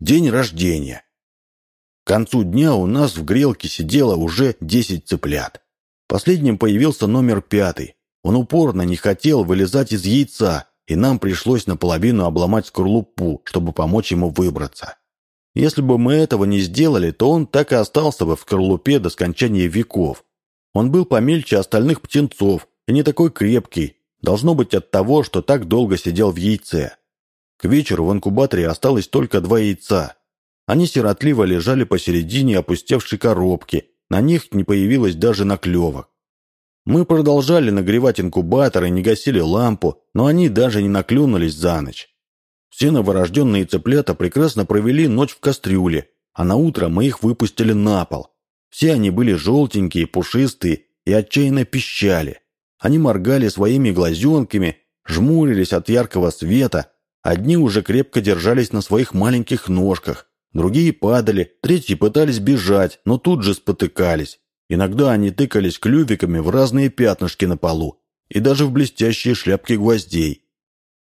День рождения. К концу дня у нас в грелке сидело уже десять цыплят. Последним появился номер пятый. Он упорно не хотел вылезать из яйца, и нам пришлось наполовину обломать скорлупу, чтобы помочь ему выбраться. Если бы мы этого не сделали, то он так и остался бы в скорлупе до скончания веков. Он был помельче остальных птенцов и не такой крепкий, должно быть от того, что так долго сидел в яйце. К вечеру в инкубаторе осталось только два яйца. Они сиротливо лежали посередине опустевшей коробки, на них не появилось даже наклевок. Мы продолжали нагревать инкубатор и не гасили лампу, но они даже не наклюнулись за ночь. Все новорожденные цыплята прекрасно провели ночь в кастрюле, а на утро мы их выпустили на пол. Все они были желтенькие, пушистые и отчаянно пищали. Они моргали своими глазенками, жмурились от яркого света, одни уже крепко держались на своих маленьких ножках, другие падали, третьи пытались бежать, но тут же спотыкались. Иногда они тыкались клювиками в разные пятнышки на полу и даже в блестящие шляпки гвоздей.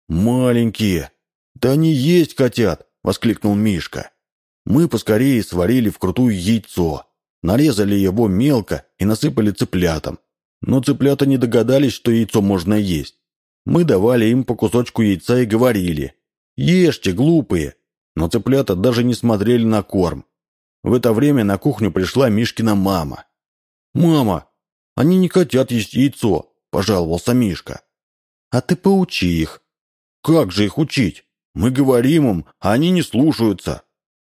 «Маленькие!» «Да они есть хотят!» — воскликнул Мишка. Мы поскорее сварили вкрутую яйцо, нарезали его мелко и насыпали цыплятам. Но цыплята не догадались, что яйцо можно есть. Мы давали им по кусочку яйца и говорили «Ешьте, глупые!» Но цыплята даже не смотрели на корм. В это время на кухню пришла Мишкина мама. «Мама, они не хотят есть яйцо», – пожаловался Мишка. «А ты поучи их». «Как же их учить? Мы говорим им, а они не слушаются.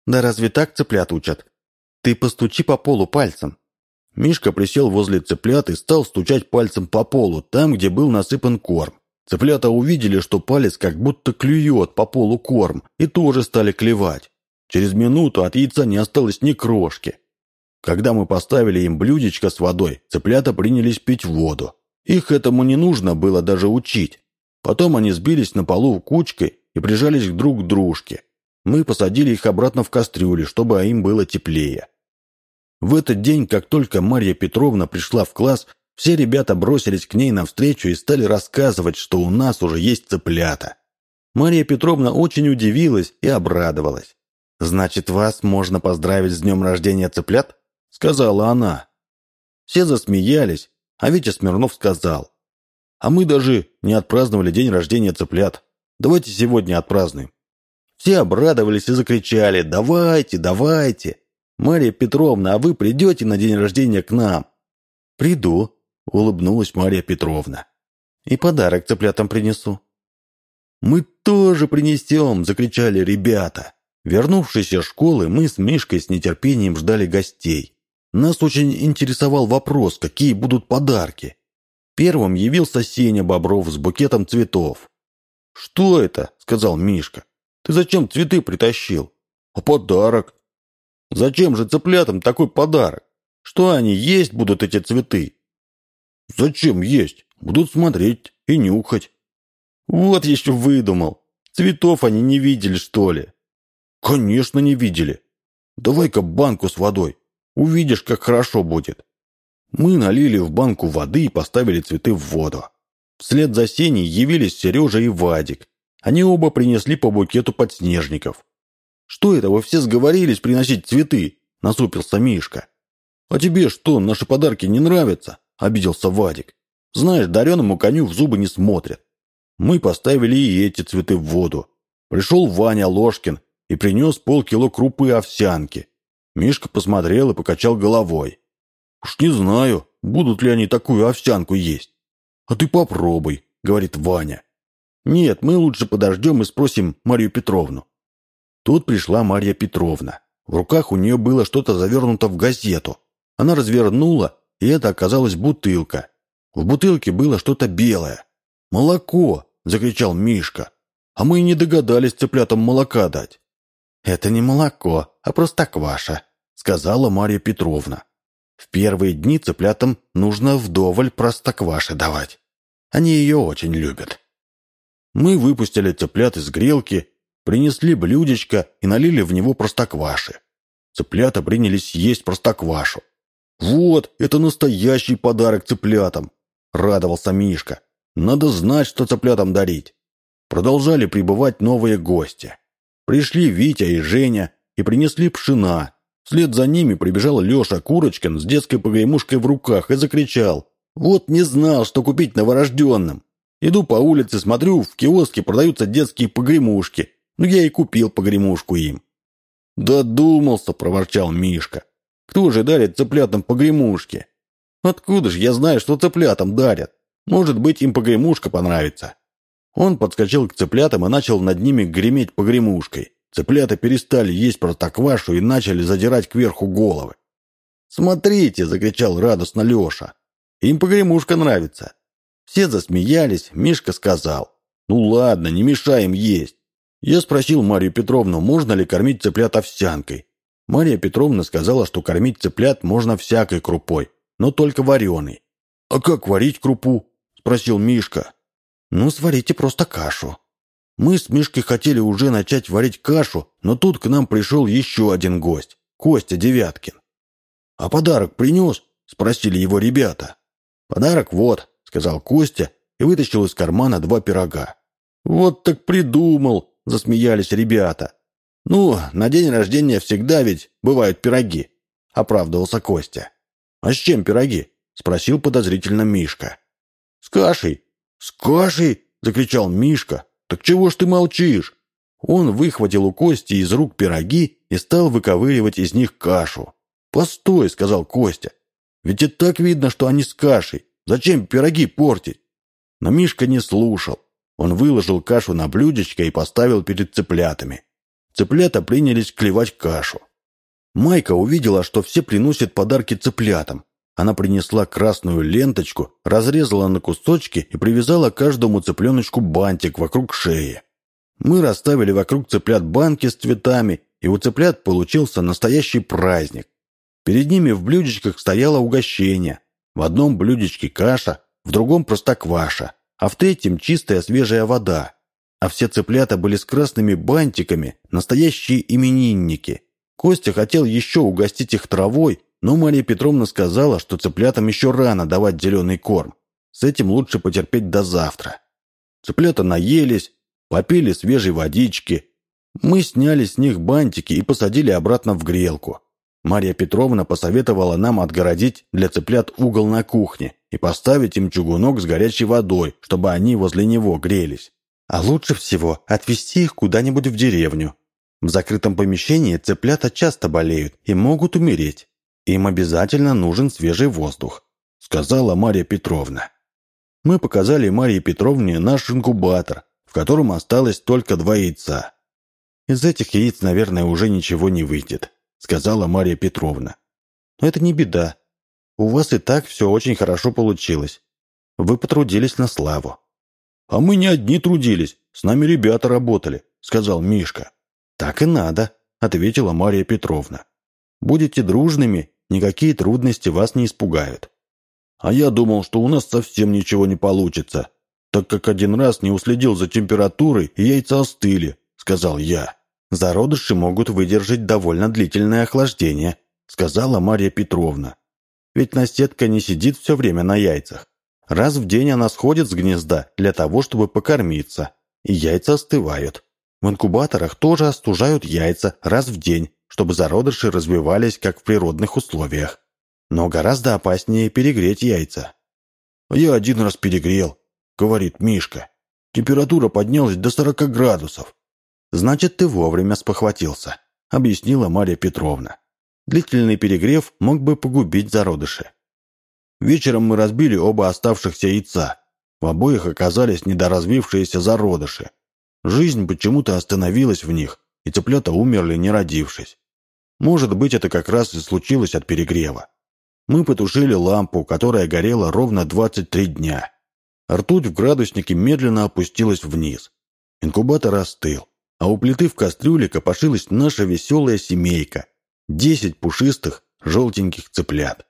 Да разве так цыплят учат? Ты постучи по полу пальцем. Мишка присел возле цыплят и стал стучать пальцем по полу, там, где был насыпан корм. Цыплята увидели, что палец как будто клюет по полу корм, и тоже стали клевать. Через минуту от яйца не осталось ни крошки. Когда мы поставили им блюдечко с водой, цыплята принялись пить воду. Их этому не нужно было даже учить. Потом они сбились на полу кучкой и прижались друг к дружке. Мы посадили их обратно в кастрюли, чтобы им было теплее. В этот день, как только Марья Петровна пришла в класс, все ребята бросились к ней навстречу и стали рассказывать, что у нас уже есть цыплята. Марья Петровна очень удивилась и обрадовалась. «Значит, вас можно поздравить с днем рождения цыплят?» — сказала она. Все засмеялись, а Витя Смирнов сказал. «А мы даже не отпраздновали день рождения цыплят. Давайте сегодня отпразднуем». Все обрадовались и закричали «Давайте, давайте!» «Мария Петровна, а вы придете на день рождения к нам?» «Приду», — улыбнулась Мария Петровна. «И подарок цыплятам принесу». «Мы тоже принесем!» — закричали ребята. Вернувшись из школы, мы с Мишкой с нетерпением ждали гостей. Нас очень интересовал вопрос, какие будут подарки. Первым явился Сеня Бобров с букетом цветов. «Что это?» — сказал Мишка. «Ты зачем цветы притащил?» «А подарок?» «Зачем же цыплятам такой подарок? Что они есть будут эти цветы?» «Зачем есть? Будут смотреть и нюхать». «Вот еще выдумал. Цветов они не видели, что ли?» «Конечно, не видели. Давай-ка банку с водой. Увидишь, как хорошо будет». Мы налили в банку воды и поставили цветы в воду. Вслед за Сеней явились Сережа и Вадик. Они оба принесли по букету подснежников. «Что это, вы все сговорились приносить цветы?» – насупился Мишка. «А тебе что, наши подарки не нравятся?» – обиделся Вадик. «Знаешь, дареному коню в зубы не смотрят. Мы поставили и эти цветы в воду. Пришел Ваня Ложкин и принес полкило крупы овсянки. Мишка посмотрел и покачал головой. «Уж не знаю, будут ли они такую овсянку есть. «А ты попробуй», — говорит Ваня. «Нет, мы лучше подождем и спросим Марию Петровну». Тут пришла Марья Петровна. В руках у нее было что-то завернуто в газету. Она развернула, и это оказалась бутылка. В бутылке было что-то белое. «Молоко!» — закричал Мишка. «А мы и не догадались цыплятам молока дать». «Это не молоко, а просто кваша», — сказала Марья Петровна. В первые дни цыплятам нужно вдоволь простокваши давать. Они ее очень любят. Мы выпустили цыплят из грелки, принесли блюдечко и налили в него простокваши. Цыплята принялись есть простоквашу. «Вот, это настоящий подарок цыплятам!» — радовался Мишка. «Надо знать, что цыплятам дарить». Продолжали прибывать новые гости. Пришли Витя и Женя и принесли пшена. Вслед за ними прибежал Леша Курочкин с детской погремушкой в руках и закричал. «Вот не знал, что купить новорожденным. Иду по улице, смотрю, в киоске продаются детские погремушки. Ну, я и купил погремушку им». «Додумался», — проворчал Мишка. «Кто же дарит цыплятам погремушки?» «Откуда же я знаю, что цыплятам дарят? Может быть, им погремушка понравится». Он подскочил к цыплятам и начал над ними греметь погремушкой. Цыплята перестали есть простоквашу и начали задирать кверху головы. «Смотрите!» — закричал радостно Леша. «Им погремушка нравится». Все засмеялись, Мишка сказал. «Ну ладно, не мешаем есть». Я спросил Марию Петровну, можно ли кормить цыплят овсянкой. Мария Петровна сказала, что кормить цыплят можно всякой крупой, но только вареной. «А как варить крупу?» – спросил Мишка. «Ну, сварите просто кашу». Мы с Мишкой хотели уже начать варить кашу, но тут к нам пришел еще один гость – Костя Девяткин. «А подарок принес?» – спросили его ребята. «Подарок вот», – сказал Костя и вытащил из кармана два пирога. «Вот так придумал!» – засмеялись ребята. «Ну, на день рождения всегда ведь бывают пироги», – оправдывался Костя. «А с чем пироги?» – спросил подозрительно Мишка. «С кашей». «С кашей?» – закричал Мишка. «Так чего ж ты молчишь?» Он выхватил у Кости из рук пироги и стал выковыривать из них кашу. «Постой», — сказал Костя. «Ведь и так видно, что они с кашей. Зачем пироги портить?» Но Мишка не слушал. Он выложил кашу на блюдечко и поставил перед цыплятами. Цыплята принялись клевать кашу. Майка увидела, что все приносят подарки цыплятам. Она принесла красную ленточку, разрезала на кусочки и привязала каждому цыпленочку бантик вокруг шеи. Мы расставили вокруг цыплят банки с цветами, и у цыплят получился настоящий праздник. Перед ними в блюдечках стояло угощение. В одном блюдечке каша, в другом простокваша, а в третьем чистая свежая вода. А все цыплята были с красными бантиками, настоящие именинники. Костя хотел еще угостить их травой, но Мария Петровна сказала, что цыплятам еще рано давать зеленый корм. С этим лучше потерпеть до завтра. Цыплята наелись, попили свежей водички. Мы сняли с них бантики и посадили обратно в грелку. Мария Петровна посоветовала нам отгородить для цыплят угол на кухне и поставить им чугунок с горячей водой, чтобы они возле него грелись. А лучше всего отвезти их куда-нибудь в деревню. В закрытом помещении цыплята часто болеют и могут умереть. Им обязательно нужен свежий воздух», — сказала Мария Петровна. Мы показали Марии Петровне наш инкубатор, в котором осталось только два яйца. «Из этих яиц, наверное, уже ничего не выйдет», — сказала Мария Петровна. «Но это не беда. У вас и так все очень хорошо получилось. Вы потрудились на славу». «А мы не одни трудились, с нами ребята работали», — сказал Мишка. «Так и надо», — ответила Мария Петровна. «Будете дружными никакие трудности вас не испугают. А я думал, что у нас совсем ничего не получится, так как один раз не уследил за температурой, и яйца остыли, сказал я. Зародыши могут выдержать довольно длительное охлаждение, сказала Марья Петровна. Ведь наседка не сидит все время на яйцах. Раз в день она сходит с гнезда для того, чтобы покормиться, и яйца остывают. В инкубаторах тоже остужают яйца раз в день, чтобы зародыши развивались как в природных условиях. Но гораздо опаснее перегреть яйца. «Я один раз перегрел», — говорит Мишка. «Температура поднялась до сорока градусов». «Значит, ты вовремя спохватился», — объяснила Марья Петровна. «Длительный перегрев мог бы погубить зародыши». Вечером мы разбили оба оставшихся яйца. В обоих оказались недоразвившиеся зародыши. Жизнь почему-то остановилась в них, и цыплята умерли, не родившись. Может быть, это как раз и случилось от перегрева. Мы потушили лампу, которая горела ровно 23 дня. Ртуть в градуснике медленно опустилась вниз. Инкубатор остыл, а у плиты в кастрюле копошилась наша веселая семейка. Десять пушистых, желтеньких цыплят.